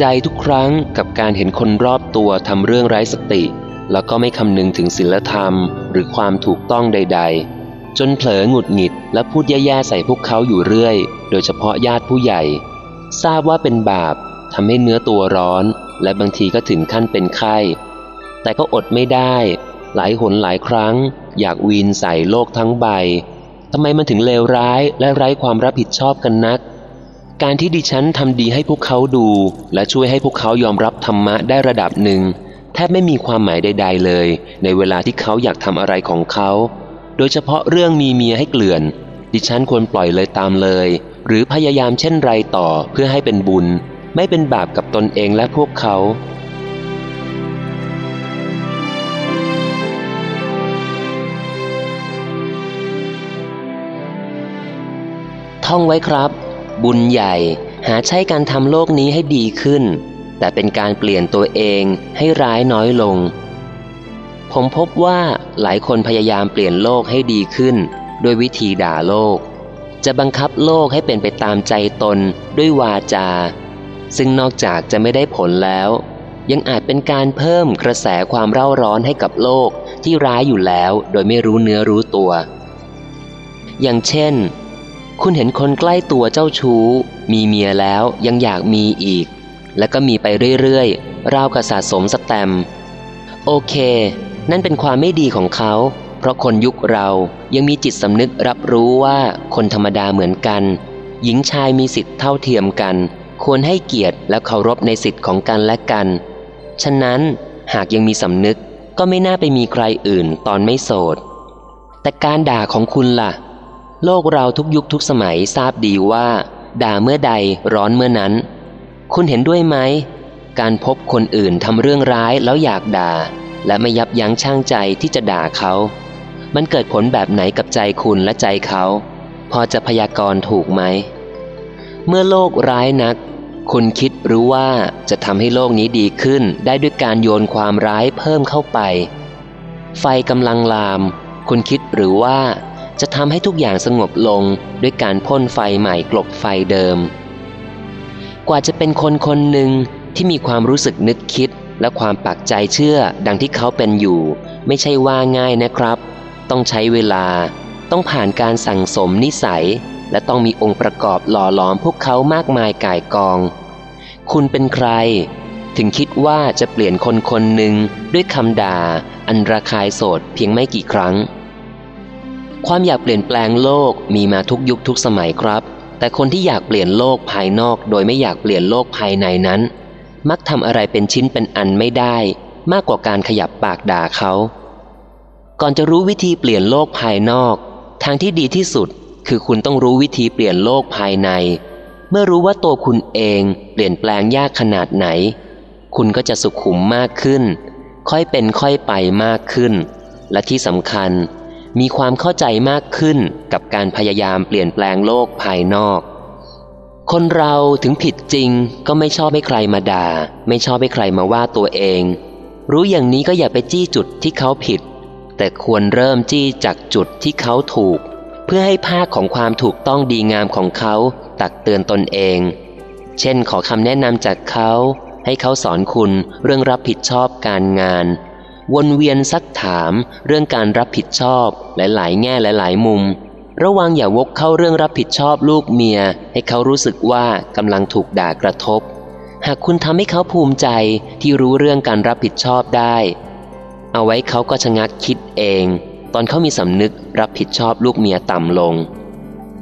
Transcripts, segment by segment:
ใจทุกครั้งกับการเห็นคนรอบตัวทำเรื่องไร้สติ แล้วก็ไม่คำนึงถึงศีลธรรม หรือความถูกต้องใด ๆ จนเผลอหงุดหงิดและพูดแย่ๆใส่พวกเขาอยู่เรื่อย โดยเฉพาะญาติผู้ใหญ่ ทราบว่าเป็นบาปทำให้เนื้อตัวร้อน และบางทีก็ถึงขั้นเป็นไข้ แต่ก็อดไม่ได้ หลายหนหลายครั้ง อยากวีนใส่โลกทั้งใบทำไมมันถึงเลวร้ายและไร้ความรับผิดชอบกันนัก การที่ดิฉันทำดีให้พวกเขาดู และช่วยให้พวกเขายอมรับธรรมะได้ระดับหนึ่ง แทบไม่มีความหมายใด ๆ เลย ในเวลาที่เขาอยากทำอะไรของเขา โดยเฉพาะเรื่องมีเมียให้เกลื่อน ดิฉันควรปล่อยเลยตามเลย หรือพยายามเช่นไรต่อเพื่อให้เป็นบุญ ไม่เป็นบาปกับตนเองและพวกเขาท่องไว้ครับ บุญใหญ่หาใช้การทำโลกนี้ให้ดีขึ้น แต่เป็นการเปลี่ยนตัวเองให้ร้ายน้อยลง ผมพบว่าหลายคนพยายามเปลี่ยนโลกให้ดีขึ้น ด้วยวิธีด่าโลก จะบังคับโลกให้เป็นไปตามใจตนด้วยวาจา ซึ่งนอกจากจะไม่ได้ผลแล้ว ยังอาจเป็นการเพิ่มกระแสความเร่าร้อนให้กับโลกที่ร้ายอยู่แล้วโดยไม่รู้เนื้อรู้ตัว อย่างเช่น คุณเห็นคนใกล้ตัวเจ้าชู้ มีเมียแล้วยังอยากมีอีก แล้วก็มีไปเรื่อยๆราวกับสะสมสแตม์โอเค นั่นเป็นความไม่ดีของเขา เพราะคนยุคเรายังมีจิตสำนึกรับรู้ว่าคนธรรมดาเหมือนกัน หญิงชายมีสิทธิ์เท่าเทียมกัน ควรให้เกียรติและเคารพในสิทธิ์ของกันและกัน ฉะนั้นหากยังมีสำนึกก็ไม่น่าไปมีใครอื่นตอนไม่โสด แต่การด่าของคุณล่ะ โลกเราทุกยุคทุกสมัยทราบดีว่า ด่าเมื่อใดร้อนเมื่อนั้น คุณเห็นด้วยไหม การพบคนอื่นทำเรื่องร้ายแล้วอยากด่า และไม่ยับยั้งชั่งใจที่จะด่าเขา มันเกิดผลแบบไหนกับใจคุณและใจเขา พอจะพยากรณ์ถูกไหม เมื่อโลกร้ายนัก คุณคิดหรือว่าจะทำให้โลกนี้ดีขึ้นได้ด้วยการโยนความร้ายเพิ่มเข้าไป ไฟกำลังลาม คุณคิดหรือว่า จะทำให้ทุกอย่างสงบลงด้วยการพ่นไฟใหม่กลบไฟเดิม กว่าจะเป็นคนคนหนึ่งที่มีความรู้สึกนึกคิดและความปักใจเชื่อดังที่เขาเป็นอยู่ ไม่ใช่ว่าง่ายนะครับ ต้องใช้เวลา ต้องผ่านการสั่งสมนิสัย และต้องมีองค์ประกอบหล่อหลอมพวกเขามากมายก่ายกอง คุณเป็นใคร ถึงคิดว่าจะเปลี่ยนคนคนหนึ่งด้วยคำด่า อันระคายโสดเพียงไม่กี่ครั้ง ความอยากเปลี่ยนแปลงโลกมีมาทุกยุคทุกสมัยครับ แต่คนที่อยากเปลี่ยนโลกภายนอก โดยไม่อยากเปลี่ยนโลกภายในนั้น มักทำอะไรเป็นชิ้นเป็นอันไม่ได้ มากกว่าการขยับปากด่าเขา ก่อนจะรู้วิธีเปลี่ยนโลกภายนอก ทางที่ดีที่สุดคือคุณต้องรู้วิธีเปลี่ยนโลกภายใน เมื่อรู้ว่าตัวคุณเองเปลี่ยนแปลงยากขนาดไหน คุณก็จะสุขุมมากขึ้น ค่อยเป็นค่อยไปมากขึ้น และที่สำคัญ มีความเข้าใจมากขึ้นกับการพยายามเปลี่ยนแปลงโลกภายนอก คนเราถึงผิดจริงก็ไม่ชอบให้ใครมาด่า ไม่ชอบให้ใครมาว่าตัวเอง รู้อย่างนี้ก็อย่าไปจี้จุดที่เขาผิด แต่ควรเริ่มจี้จากจุดที่เขาถูก เพื่อให้ภาคของความถูกต้องดีงามของเขาตักเตือนตนเอง เช่นขอคำแนะนำจากเขา ให้เขาสอนคุณเรื่องรับผิดชอบการงาน วนเวียนซักถามเรื่องการรับผิดชอบหลายๆ แง่หลาย ๆ มุม ระวังอย่าวกเข้าเรื่องรับผิดชอบลูกเมีย ให้เขารู้สึกว่ากำลังถูกด่ากระทบ หากคุณทำให้เขาภูมิใจที่รู้เรื่องการรับผิดชอบได้ เอาไว้เขาก็ชะงักคิดเอง ตอนเขามีสำนึกรับผิดชอบลูกเมียต่ำลง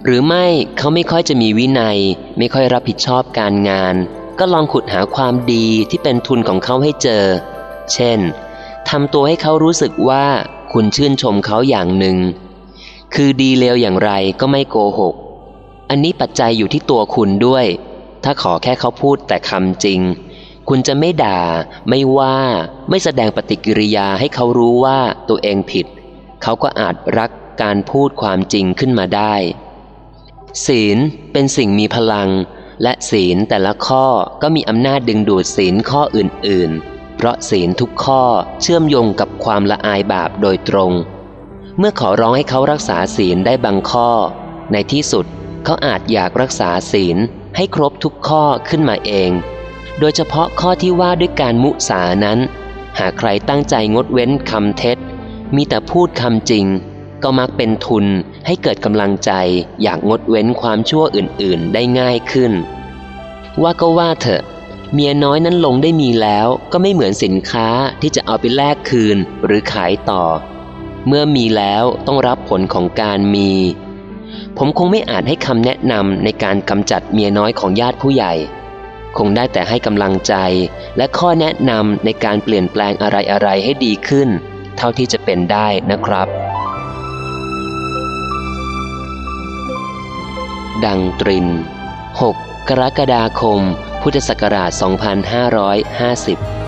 หรือไม่เขาไม่ค่อยจะมีวินัย ไม่ค่อยรับผิดชอบการงาน ก็ลองขุดหาความดีที่เป็นทุนของเขาให้เจอ เช่น ทำตัวให้เขารู้สึกว่าคุณชื่นชมเขาอย่างหนึ่ง คือดีเลวอย่างไรก็ไม่โกหก อันนี้ปัจจัยอยู่ที่ตัวคุณด้วย ถ้าขอแค่เขาพูดแต่คำจริง คุณจะไม่ด่า ไม่ว่า ไม่แสดงปฏิกิริยาให้เขารู้ว่าตัวเองผิด เขาก็อาจรักการพูดความจริงขึ้นมาได้ ศีลเป็นสิ่งมีพลัง และศีลแต่ละข้อก็มีอำนาจดึงดูดศีลข้ออื่นๆ เพราะศีลทุกข้อเชื่อมโยงกับความละอายบาปโดยตรง เมื่อขอร้องให้เขารักษาศีลได้บางข้อ ในที่สุดเขาอาจอยากรักษาศีลให้ครบทุกข้อขึ้นมาเอง โดยเฉพาะข้อที่ว่าด้วยการมุสานั้น หากใครตั้งใจงดเว้นคำเท็จ มีแต่พูดคำจริง ก็มักเป็นทุนให้เกิดกำลังใจอยากงดเว้นความชั่วอื่นๆ ได้ง่ายขึ้น ว่าก็ว่าเถอะ เมียน้อยนั้นลงได้มีแล้วก็ไม่เหมือนสินค้าที่จะเอาไปแลกคืนหรือขายต่อ เมื่อมีแล้วต้องรับผลของการมี ผมคงไม่อาจให้คำแนะนำในการกำจัดเมียน้อยของญาติผู้ใหญ่ คงได้แต่ให้กำลังใจและข้อแนะนำในการเปลี่ยนแปลงอะไรๆให้ดีขึ้น เท่าที่จะเป็นได้นะครับดังตริน 6 กรกฎาคม พุทธศักราช 2550